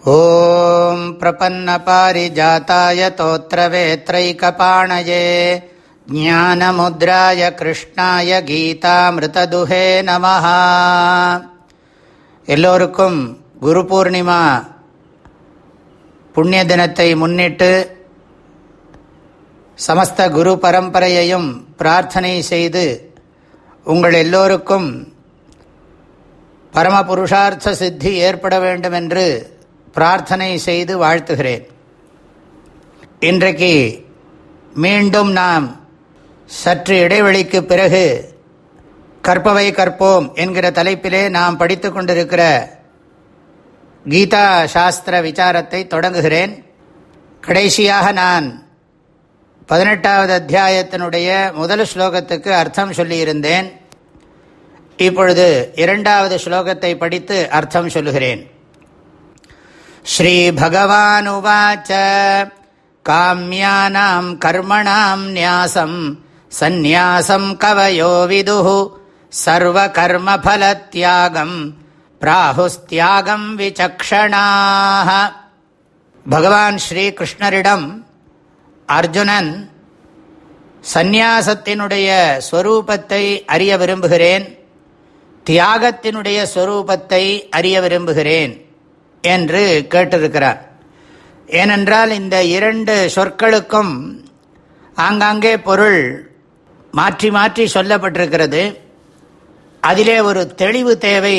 ॐ प्रपन्नपारिजाताय तोत्रवेत्रैकपाणये ज्ञानमुद्राय कृष्णाय கீதாமிருததுஹே நமः எல்லோருக்கும் குரு பூர்ணிமா புண்ணிய தினத்தை முன்னிட்டு சமஸ்த குரு பரம்பரையையும் பிரார்த்தனை செய்து உங்கள் எல்லோருக்கும் பரம புருஷார்த்த சித்தி ஏற்பட வேண்டும் என்று பிரார்த்தனை செய்து வாழ்த்துகிறேன். இன்றைக்கு மீண்டும் நாம் சற்று இடைவெளிக்கு பிறகு கற்பவை கற்போம் என்கிற தலைப்பிலே நாம் படித்து கொண்டிருக்கிற கீதா சாஸ்திர விசாரத்தை தொடங்குகிறேன். கடைசியாக நான் பதினெட்டாவது அத்தியாயத்தினுடைய முதல் ஸ்லோகத்துக்கு அர்த்தம் சொல்லியிருந்தேன். இப்பொழுது இரண்டாவது ஸ்லோகத்தை படித்து அர்த்தம் சொல்லுகிறேன். श्रीभगवानुवाच काम्यानाम् कर्मणाम् न्यासम् सन्न्यासम् कवयो विदुः सर्वकर्मफलत्यागम् பிராகுஸ்தியாகம் விசக்ஷணாக பகவான் ஸ்ரீகிருஷ்ணரிடம் அர்ஜுனன் சந்நியாசத்தினுடைய ஸ்வரூபத்தை அறிய விரும்புகிறேன் தியாகத்தினுடைய ஸ்வரூபத்தை அறிய விரும்புகிறேன் என்று கேட்டிருக்கிறார். ஏனென்றால் இந்த இரண்டு சொற்களுக்கும் ஆங்காங்கே பொருள் மாற்றி மாற்றி சொல்லப்பட்டிருக்கிறது. அதிலே ஒரு தெளிவு தேவை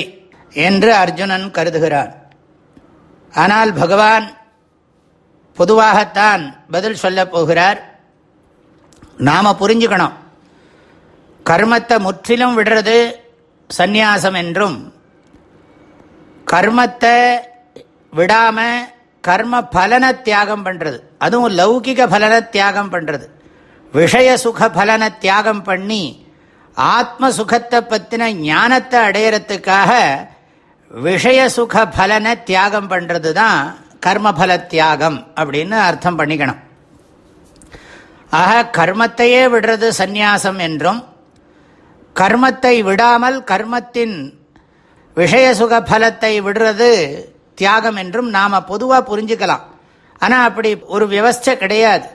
என்று அர்ஜுனன் கருதுகிறான். ஆனால் பகவான் பொதுவாகத்தான் பதில் சொல்லப் போகிறார். நாம் புரிஞ்சுக்கணும். கர்மத்தை முற்றிலும் விடுறது சந்நியாசம் என்றும் கர்மத்தை விடாம கர்ம பலனை தியாகம் பண்றது. அதுவும் லௌகிக பலனை தியாகம் பண்றது. விஷய சுக பலனை தியாகம் பண்ணி ஆத்ம சுகத்தை பற்றின ஞானத்தை அடையிறதுக்காக விஷய சுக பலனை தியாகம் பண்ணுறது தான் கர்மபல தியாகம் அப்படின்னு அர்த்தம் பண்ணிக்கணும். ஆக கர்மத்தையே விடுறது சந்நியாசம் என்றும் கர்மத்தை விடாமல் கர்மத்தின் விஷய சுக பலத்தை விடுறது தியாகம் என்றும் நாம் பொதுவாக புரிஞ்சுக்கலாம். ஆனால் அப்படி ஒரு வியவஸ்தை கிடையாது.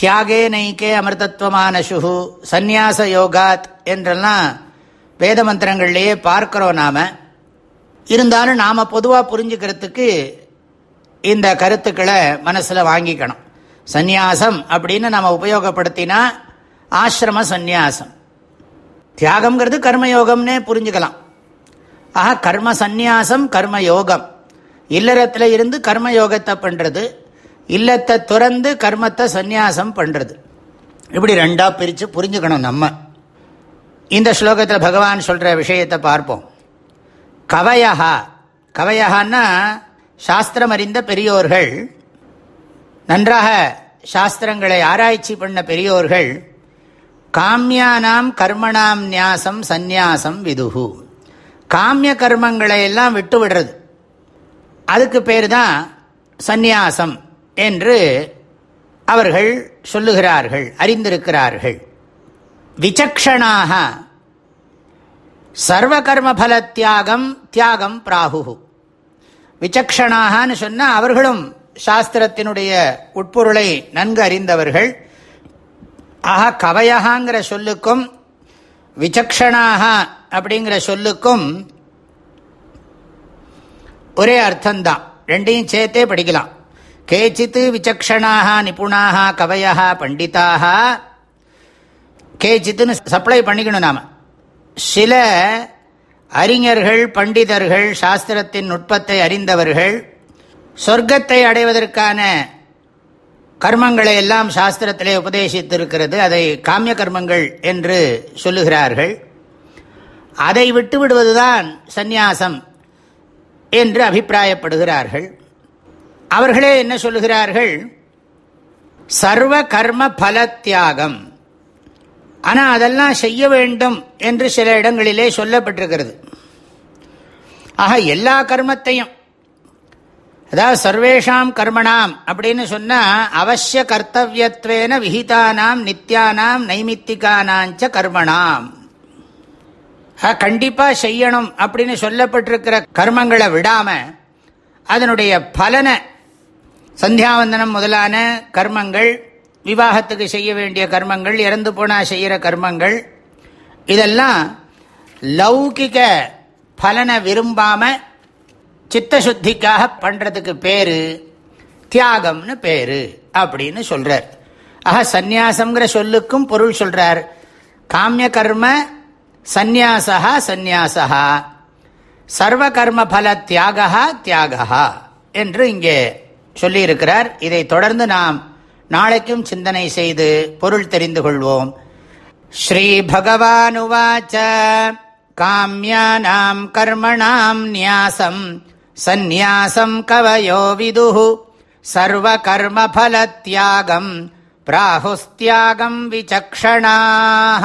தியாகே நைக்கே அமிர்தத்வமான சுகு சந்நியாச யோகாத் என்றெல்லாம் வேத மந்திரங்கள்லேயே பார்க்குறோம் நாம். இருந்தாலும் நாம் பொதுவாக புரிஞ்சுக்கிறதுக்கு இந்த கருத்துக்களை மனசில் வாங்கிக்கணும். சந்நியாசம் அப்படின்னு நம்ம உபயோகப்படுத்தினா ஆசிரம சந்நியாசம். தியாகம்ங்கிறது கர்மயோகம்னே புரிஞ்சுக்கலாம். ஆக கர்ம சந்நியாசம் கர்ம யோகம். இல்லறத்தில் இருந்து கர்ம யோகத்தை பண்ணுறது இல்லத்தை துறந்து கர்மத்தை சந்நியாசம் பண்ணுறது இப்படி ரெண்டாக பிரித்து புரிஞ்சுக்கணும் நம்ம. இந்த ஸ்லோகத்தில் பகவான் சொல்கிற விஷயத்தை பார்ப்போம். கவயா கவயகான்னா சாஸ்திரம் அறிந்த பெரியோர்கள் நன்றாக சாஸ்திரங்களை ஆராய்ச்சி பண்ண பெரியோர்கள் காமியானாம் கர்மணாம் நியாசம் சந்நியாசம் விதுகு காமிய கர்மங்களை எல்லாம் விட்டு விடுறது. அதுக்கு பேர் தான் சந்நியாசம் என்று அவர்கள் சொல்லுகிறார்கள் அறிந்திருக்கிறார்கள். விசக்ஷணாக சர்வகர்மபல தியாகம் தியாகம் பிராகு விசக்ஷணாகனு சொன்னால் அவர்களும் சாஸ்திரத்தினுடைய உட்பொருளை நன்கு அறிந்தவர்கள். ஆக கவயகாங்கிற சொல்லுக்கும் விசக்ஷணாக அப்படிங்கிற சொல்லுக்கும் ஒரே அர்த்தம்தான். ரெண்டையும் சேர்த்தே படிக்கலாம். கேச்சித்து விசக்ஷணாக நிபுணாக கவயா பண்டிதாக கேச்சித்துன்னு சப்ளை பண்ணிக்கணும் நாம். சில அறிஞர்கள் பண்டிதர்கள் சாஸ்திரத்தின் நுட்பத்தை அறிந்தவர்கள் சொர்க்கத்தை அடைவதற்கான கர்மங்களை எல்லாம் சாஸ்திரத்திலே உபதேசித்திருக்கிறது. அதை காமிய கர்மங்கள் என்று சொல்லுகிறார்கள். அதை விட்டு விடுவதுதான் சந்நியாசம். என்று அபிப்பிராயப்படுகிறார்கள். அவர்களே என்ன சொல்லுகிறார்கள்? சர்வ கர்ம பல தியாகம் ஆனால் அதெல்லாம் செய்ய வேண்டும் என்று சில இடங்களிலே சொல்லப்பட்டிருக்கிறது. ஆக எல்லா கர்மத்தையும் அதாவது சர்வேஷாம் கர்மணாம் அப்படின்னு சொன்னால் அவசிய கர்த்தவியத்வேன விஹிதானாம் நித்யானாம் நைமித்திகானாஞ்ச கர்மணாம். கண்டிப்பாக செய்யணும் அப்படின்னு சொல்லப்பட்டிருக்கிற கர்மங்களை விடாமல் அதனுடைய பலனை சந்தியாவந்தனம் முதலான கர்மங்கள் விவாகத்துக்கு செய்ய வேண்டிய கர்மங்கள் இறந்து போனால் செய்கிற கர்மங்கள் இதெல்லாம் லௌகிக பலனை விரும்பாம சித்தசுத்திக்காக பண்ணுறதுக்கு பேர் தியாகம்னு பேர் அப்படின்னு சொல்கிறார் ஆக சந்நியாசங்கிற சொல்லுக்கும் பொருள் சொல்கிறார் காமிய கர்ம சந்நியாசா சந்நியாசா சர்வ கர்ம பல தியாகா தியாகா என்று இங்கே சொல்லியிருக்கிறார். இதை தொடர்ந்து நாம் நாளைக்கும் சிந்தனை செய்து பொருள் தெரிந்து கொள்வோம். ஸ்ரீ பகவானுவாச்ச காமியானாம் கர்மணாம் நியாசம் சந்நியாசம் கவயோ விது சர்வ கர்ம பல தியாகம் பிராகுஸ்தியாகம் விசக்ஷணாக